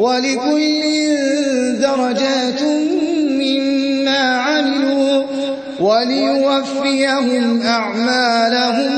وَلِكُلٍّ دَرَجَاتٌ مِّمَّا عَمِلُوا ۖ وَلِيُوَفِّيَهُمْ أَعْمَالَهُمْ